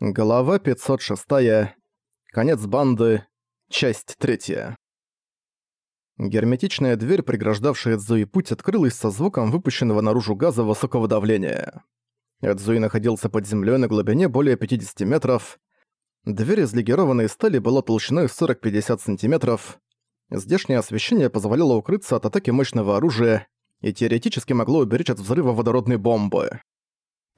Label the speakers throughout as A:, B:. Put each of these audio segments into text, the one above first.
A: Глава 506. Конец банды. Часть 3. Герметичная дверь, преграждавшая Эдзуи путь, открылась со звуком выпущенного наружу газа высокого давления. Эдзуи находился под землей на глубине более 50 метров. Дверь из легированной стали была толщиной 40-50 сантиметров. Здешнее освещение позволяло укрыться от атаки мощного оружия и теоретически могло уберечь от взрыва водородной бомбы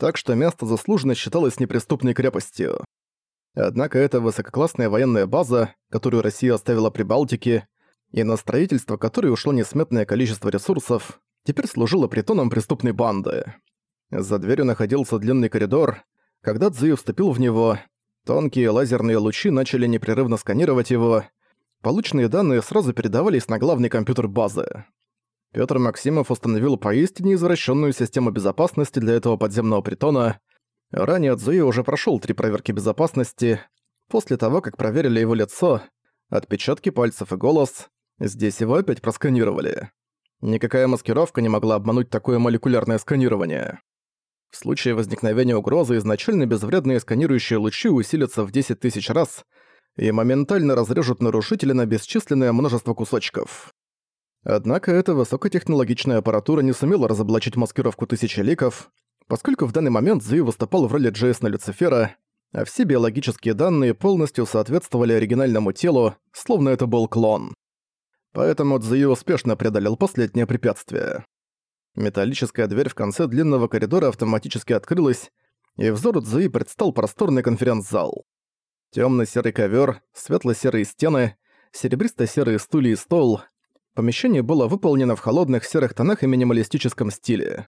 A: так что место заслуженно считалось неприступной крепостью. Однако эта высококлассная военная база, которую Россия оставила при Балтике, и на строительство которой ушло несметное количество ресурсов, теперь служила притоном преступной банды. За дверью находился длинный коридор. Когда Цзуи вступил в него, тонкие лазерные лучи начали непрерывно сканировать его. Полученные данные сразу передавались на главный компьютер базы. Пётр Максимов установил поистине извращенную систему безопасности для этого подземного притона. Ранее Цзуи уже прошел три проверки безопасности. После того, как проверили его лицо, отпечатки пальцев и голос, здесь его опять просканировали. Никакая маскировка не могла обмануть такое молекулярное сканирование. В случае возникновения угрозы изначально безвредные сканирующие лучи усилятся в 10 тысяч раз и моментально разрежут нарушителя на бесчисленное множество кусочков. Однако эта высокотехнологичная аппаратура не сумела разоблачить маскировку тысячи ликов, поскольку в данный момент Зуи выступал в роли Джейсона Люцифера, а все биологические данные полностью соответствовали оригинальному телу, словно это был клон. Поэтому Цзуи успешно преодолел последнее препятствие. Металлическая дверь в конце длинного коридора автоматически открылась, и взору Цзуи предстал просторный конференц-зал. Тёмно-серый ковер, светло-серые стены, серебристо-серые стулья и стол, Помещение было выполнено в холодных серых тонах и минималистическом стиле.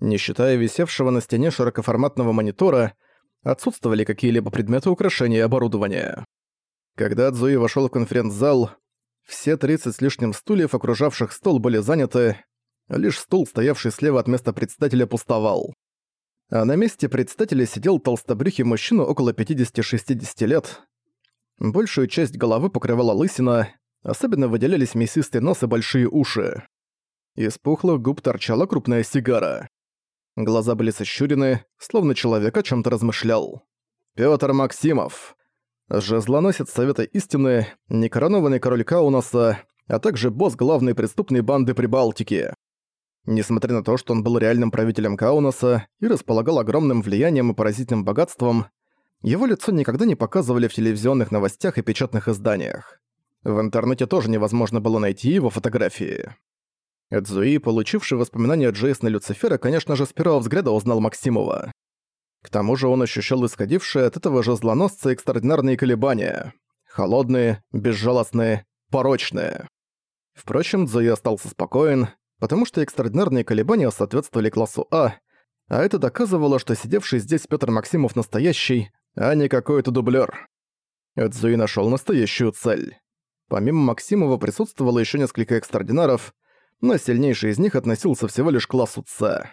A: Не считая висевшего на стене широкоформатного монитора, отсутствовали какие-либо предметы украшения и оборудования. Когда Цзуи вошел в конференц-зал, все 30 с лишним стульев, окружавших стол, были заняты, лишь стул, стоявший слева от места председателя, пустовал. А на месте председателя сидел толстобрюхий мужчина около 50-60 лет. Большую часть головы покрывала лысина, Особенно выделялись мясистый нос и большие уши. Из пухлых губ торчала крупная сигара. Глаза были сощурены, словно человек о чем то размышлял. Пётр Максимов. Жезлоносец Совета Истины, некоронованный король Каунаса, а также босс главной преступной банды Прибалтики. Несмотря на то, что он был реальным правителем Каунаса и располагал огромным влиянием и поразительным богатством, его лицо никогда не показывали в телевизионных новостях и печатных изданиях. В интернете тоже невозможно было найти его фотографии. Эдзуи, получивший воспоминания Джейсона Люцифера, конечно же, с первого взгляда узнал Максимова. К тому же он ощущал исходившие от этого же злоносца экстраординарные колебания. Холодные, безжалостные, порочные. Впрочем, Цзуи остался спокоен, потому что экстраординарные колебания соответствовали классу А, а это доказывало, что сидевший здесь Петр Максимов настоящий, а не какой-то дублер. Эдзуи нашел настоящую цель. Помимо Максимова присутствовало еще несколько экстраординаров, но сильнейший из них относился всего лишь к классу С.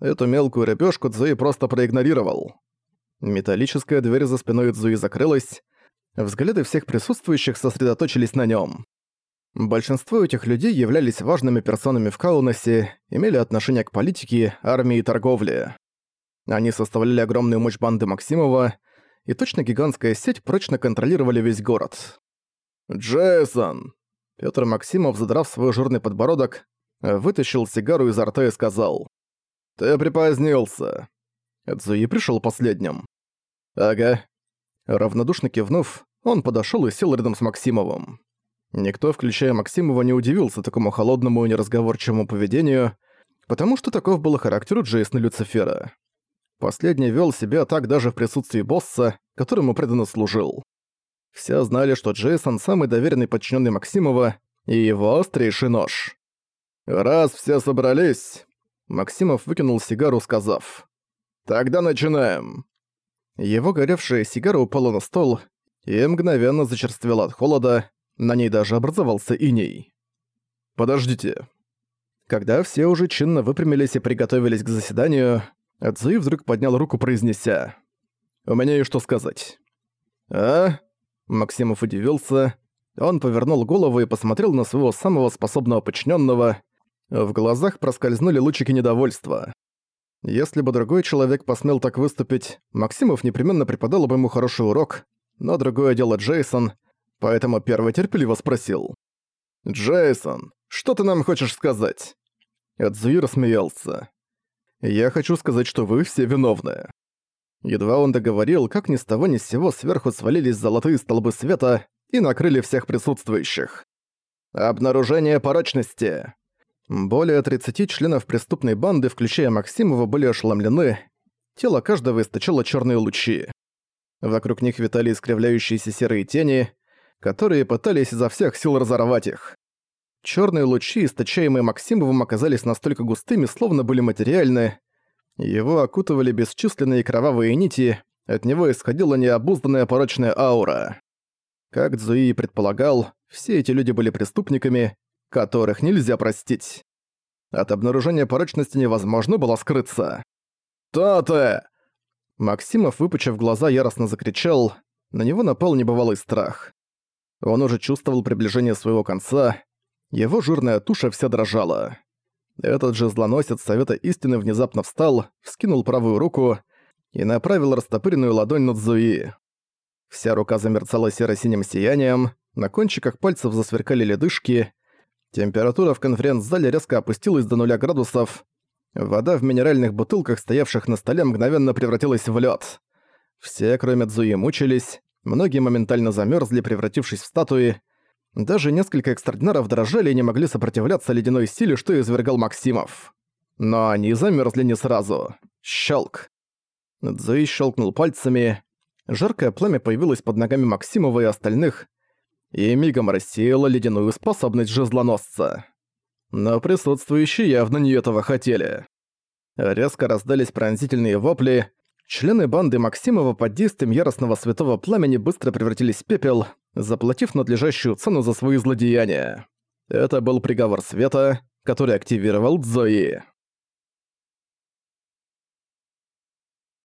A: Эту мелкую рыбёшку Цзуи просто проигнорировал. Металлическая дверь за спиной Цзуи закрылась, взгляды всех присутствующих сосредоточились на нем. Большинство этих людей являлись важными персонами в Каунасе, имели отношение к политике, армии и торговле. Они составляли огромную мощь банды Максимова, и точно гигантская сеть прочно контролировали весь город. «Джейсон!» Пётр Максимов, задрав свой жирный подбородок, вытащил сигару изо рта и сказал. «Ты припозднился». Эдзуи пришёл последним. «Ага». Равнодушно кивнув, он подошёл и сел рядом с Максимовым. Никто, включая Максимова, не удивился такому холодному и неразговорчивому поведению, потому что таков был характер Джейсона Люцифера. Последний вел себя так даже в присутствии босса, которому преданно служил. Все знали, что Джейсон самый доверенный подчиненный Максимова и его острейший нож. «Раз все собрались...» Максимов выкинул сигару, сказав. «Тогда начинаем». Его горевшая сигара упала на стол и мгновенно зачерствела от холода, на ней даже образовался иней. «Подождите». Когда все уже чинно выпрямились и приготовились к заседанию, Цзуи вдруг поднял руку, произнеся. «У меня есть что сказать». «А?» Максимов удивился. Он повернул голову и посмотрел на своего самого способного подчиненного. В глазах проскользнули лучики недовольства. Если бы другой человек посмел так выступить, Максимов непременно преподал бы ему хороший урок, но другое дело Джейсон, поэтому первый терпеливо спросил. «Джейсон, что ты нам хочешь сказать?» Эдзуи рассмеялся. «Я хочу сказать, что вы все виновны». Едва он договорил, как ни с того ни с сего сверху свалились золотые столбы света и накрыли всех присутствующих. Обнаружение порочности. Более 30 членов преступной банды, включая Максимова, были ошеломлены. Тело каждого источало черные лучи. Вокруг них витали искривляющиеся серые тени, которые пытались изо всех сил разорвать их. Черные лучи, источаемые Максимовым, оказались настолько густыми, словно были материальны. Его окутывали бесчисленные кровавые нити, от него исходила необузданная порочная аура. Как Цзуи предполагал, все эти люди были преступниками, которых нельзя простить. От обнаружения порочности невозможно было скрыться. «То ты!» Максимов, выпучив глаза, яростно закричал. На него напал небывалый страх. Он уже чувствовал приближение своего конца. Его жирная туша вся дрожала. Этот же злоносец Совета Истины внезапно встал, вскинул правую руку и направил растопыренную ладонь над Зуи. Вся рука замерцала серо-синим сиянием, на кончиках пальцев засверкали ледышки, температура в конференц-зале резко опустилась до нуля градусов, вода в минеральных бутылках, стоявших на столе, мгновенно превратилась в лед. Все, кроме Цзуи, мучились, многие моментально замерзли, превратившись в статуи, даже несколько экстрадинаров дрожали и не могли сопротивляться ледяной силе, что извергал Максимов. Но они замерзли не сразу. Щелк. Цзуи щелкнул пальцами, Жаркое пламя появилось под ногами Максимова и остальных, и мигом рассеяло ледяную способность жезлоносца. Но присутствующие явно не этого хотели. Резко раздались пронзительные вопли, члены банды Максимова под действием яростного святого пламени быстро превратились в пепел, заплатив надлежащую цену за свои злодеяния. Это был приговор света, который активировал Зои.